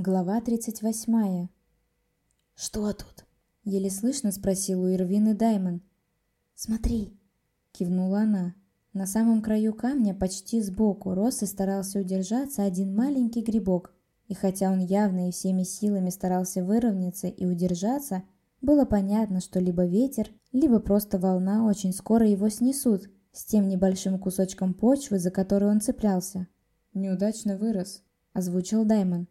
Глава 38. «Что тут?» — еле слышно спросил у Ирвины Даймон. «Смотри!» — кивнула она. На самом краю камня, почти сбоку, рос и старался удержаться один маленький грибок. И хотя он явно и всеми силами старался выровняться и удержаться, было понятно, что либо ветер, либо просто волна очень скоро его снесут с тем небольшим кусочком почвы, за который он цеплялся. «Неудачно вырос», — озвучил Даймон.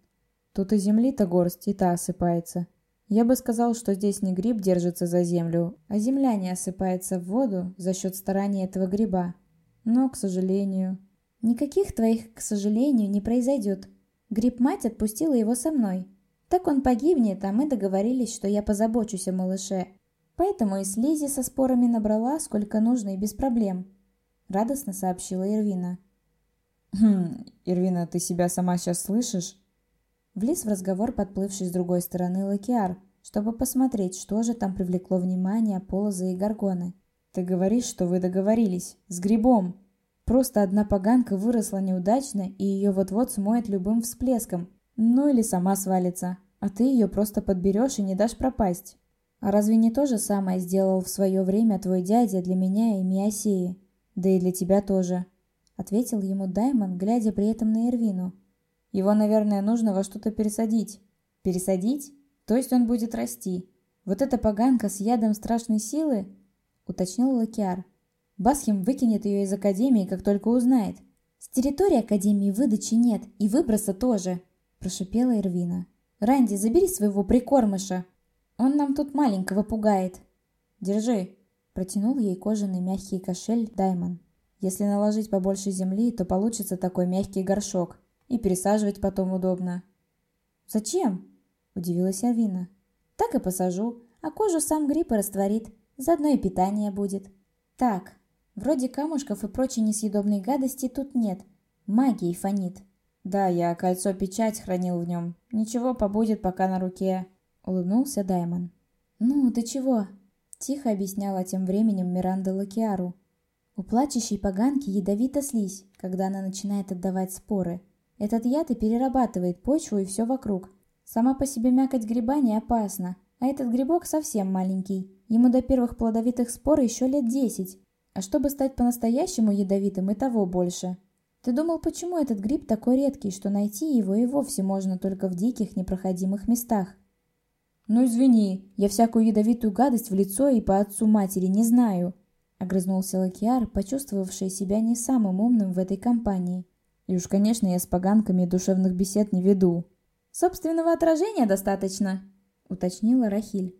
Тут и земли-то горсть, и та осыпается. Я бы сказал, что здесь не гриб держится за землю, а земля не осыпается в воду за счет старания этого гриба. Но, к сожалению... Никаких твоих, к сожалению, не произойдет. Гриб-мать отпустила его со мной. Так он погибнет, а мы договорились, что я позабочусь о малыше. Поэтому и слизи со спорами набрала, сколько нужно и без проблем. Радостно сообщила Ирвина. «Хм, Ирвина, ты себя сама сейчас слышишь?» Влез в разговор подплывший с другой стороны Лакиар, чтобы посмотреть, что же там привлекло внимание Полоза и Гаргоны. «Ты говоришь, что вы договорились. С грибом. Просто одна поганка выросла неудачно, и ее вот-вот смоет любым всплеском. Ну или сама свалится. А ты ее просто подберешь и не дашь пропасть». «А разве не то же самое сделал в свое время твой дядя для меня и Миосеи? Да и для тебя тоже», — ответил ему Даймон, глядя при этом на Эрвину. Его, наверное, нужно во что-то пересадить. Пересадить? То есть он будет расти. Вот эта поганка с ядом страшной силы, уточнил Лакиар. Басхим выкинет ее из Академии, как только узнает. С территории Академии выдачи нет, и выброса тоже, прошипела Ирвина. Ранди, забери своего прикормыша. Он нам тут маленького пугает. Держи, протянул ей кожаный мягкий кошель Даймон. Если наложить побольше земли, то получится такой мягкий горшок. И пересаживать потом удобно. «Зачем?» – удивилась Авина. «Так и посажу, а кожу сам гриб растворит. Заодно и питание будет. Так, вроде камушков и прочей несъедобной гадости тут нет. Магией фонит. Да, я кольцо-печать хранил в нем. Ничего, побудет пока на руке», – улыбнулся Даймон. «Ну, ты чего?» – тихо объясняла тем временем Миранда Лакиару. У плачущей поганки ядовита слизь, когда она начинает отдавать споры – этот яд и перерабатывает почву и все вокруг. Сама по себе мякоть гриба не опасна, а этот грибок совсем маленький. Ему до первых плодовитых спор еще лет десять. А чтобы стать по-настоящему ядовитым, и того больше. Ты думал, почему этот гриб такой редкий, что найти его и вовсе можно только в диких непроходимых местах? «Ну извини, я всякую ядовитую гадость в лицо и по отцу матери не знаю», — огрызнулся Лакиар, почувствовавший себя не самым умным в этой компании. И уж, конечно, я с поганками душевных бесед не веду. Собственного отражения достаточно, уточнила Рахиль.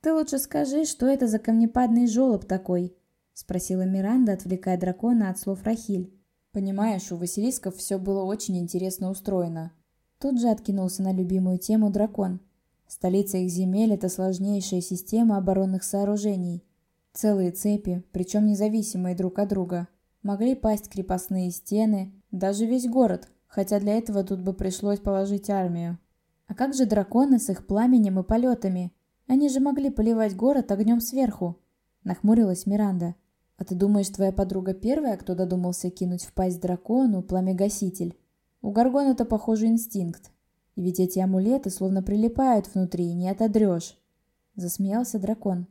Ты лучше скажи, что это за камнепадный жолоб такой? спросила Миранда, отвлекая дракона от слов Рахиль. Понимаешь, у Василисков все было очень интересно устроено. Тут же откинулся на любимую тему дракон. Столица их земель – это сложнейшая система оборонных сооружений. Целые цепи, причем независимые друг от друга. Могли пасть крепостные стены, даже весь город, хотя для этого тут бы пришлось положить армию. А как же драконы с их пламенем и полетами? Они же могли поливать город огнем сверху. Нахмурилась Миранда. А ты думаешь, твоя подруга первая, кто додумался кинуть в пасть дракону пламя-гаситель? У Гаргона это, похоже, инстинкт. И ведь эти амулеты словно прилипают внутри, не отодрешь. Засмеялся дракон.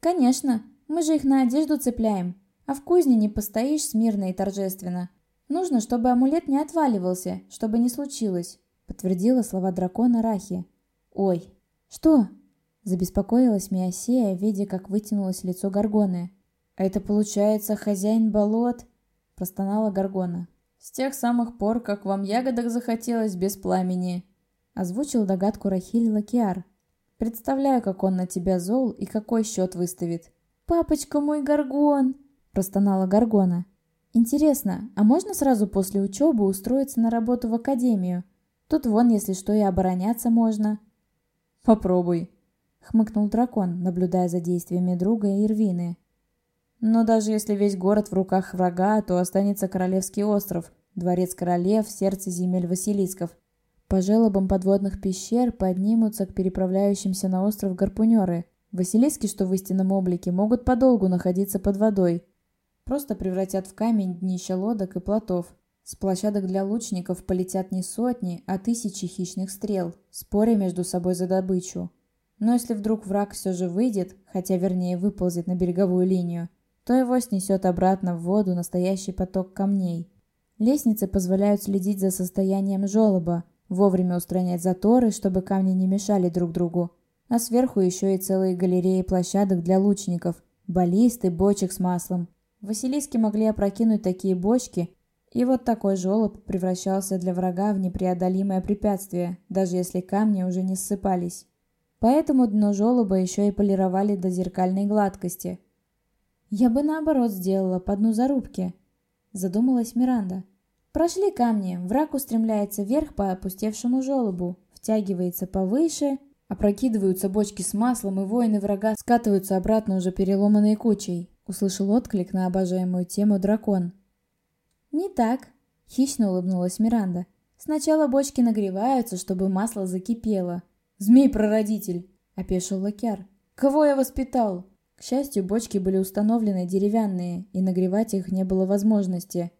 Конечно, мы же их на одежду цепляем. А в кузне не постоишь смирно и торжественно. Нужно, чтобы амулет не отваливался, чтобы не случилось, подтвердила слова дракона Рахи. Ой, что? Забеспокоилась Миосея, видя, как вытянулось лицо Гаргоны. «Это получается хозяин болот?» – простонала Гаргона. «С тех самых пор, как вам ягодок захотелось без пламени», – озвучил догадку Рахиль Лакиар. «Представляю, как он на тебя зол и какой счет выставит». «Папочка мой Гаргон!» – простонала Гаргона. Интересно, а можно сразу после учебы устроиться на работу в академию? Тут вон, если что, и обороняться можно. Попробуй, хмыкнул дракон, наблюдая за действиями друга Ирвины. Но даже если весь город в руках врага, то останется Королевский остров, дворец королев, сердце земель Василисков. По желобам подводных пещер поднимутся к переправляющимся на остров гарпунеры. Василиски, что в истинном облике, могут подолгу находиться под водой, Просто превратят в камень днища лодок и плотов. С площадок для лучников полетят не сотни, а тысячи хищных стрел, споря между собой за добычу. Но если вдруг враг все же выйдет, хотя вернее выползет на береговую линию, то его снесет обратно в воду настоящий поток камней. Лестницы позволяют следить за состоянием желоба, вовремя устранять заторы, чтобы камни не мешали друг другу. А сверху еще и целые галереи площадок для лучников, баллисты, бочек с маслом. Василиски могли опрокинуть такие бочки, и вот такой желоб превращался для врага в непреодолимое препятствие, даже если камни уже не ссыпались. Поэтому дно желоба еще и полировали до зеркальной гладкости. «Я бы наоборот сделала по дну зарубки», — задумалась Миранда. Прошли камни, враг устремляется вверх по опустевшему желобу, втягивается повыше, опрокидываются бочки с маслом, и воины врага скатываются обратно уже переломанной кучей. Услышал отклик на обожаемую тему дракон. «Не так», — хищно улыбнулась Миранда. «Сначала бочки нагреваются, чтобы масло закипело». «Змей-прародитель!» — опешил Лакяр. «Кого я воспитал?» К счастью, бочки были установлены деревянные, и нагревать их не было возможности.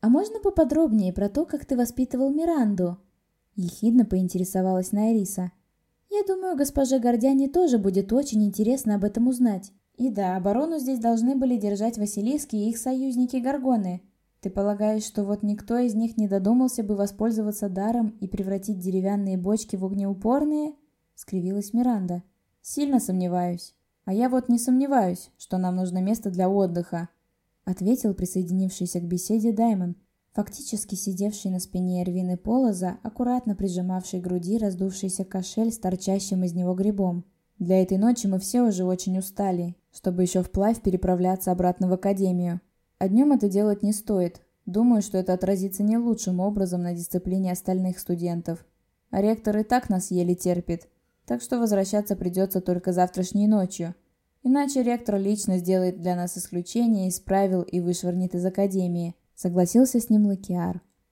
«А можно поподробнее про то, как ты воспитывал Миранду?» Ехидно поинтересовалась Найриса. «Я думаю, госпоже Гордяне тоже будет очень интересно об этом узнать. И да, оборону здесь должны были держать Василиски и их союзники Горгоны. Ты полагаешь, что вот никто из них не додумался бы воспользоваться даром и превратить деревянные бочки в огнеупорные?» — скривилась Миранда. «Сильно сомневаюсь. А я вот не сомневаюсь, что нам нужно место для отдыха ответил присоединившийся к беседе Даймон, фактически сидевший на спине Эрвины Полоза, аккуратно прижимавший к груди раздувшийся кошель с торчащим из него грибом. Для этой ночи мы все уже очень устали, чтобы еще вплавь переправляться обратно в академию. А днем это делать не стоит. Думаю, что это отразится не лучшим образом на дисциплине остальных студентов. А ректор и так нас еле терпит, так что возвращаться придется только завтрашней ночью – Иначе ректор лично сделает для нас исключение из правил и вышвырнет из академии. Согласился с ним Лакиар.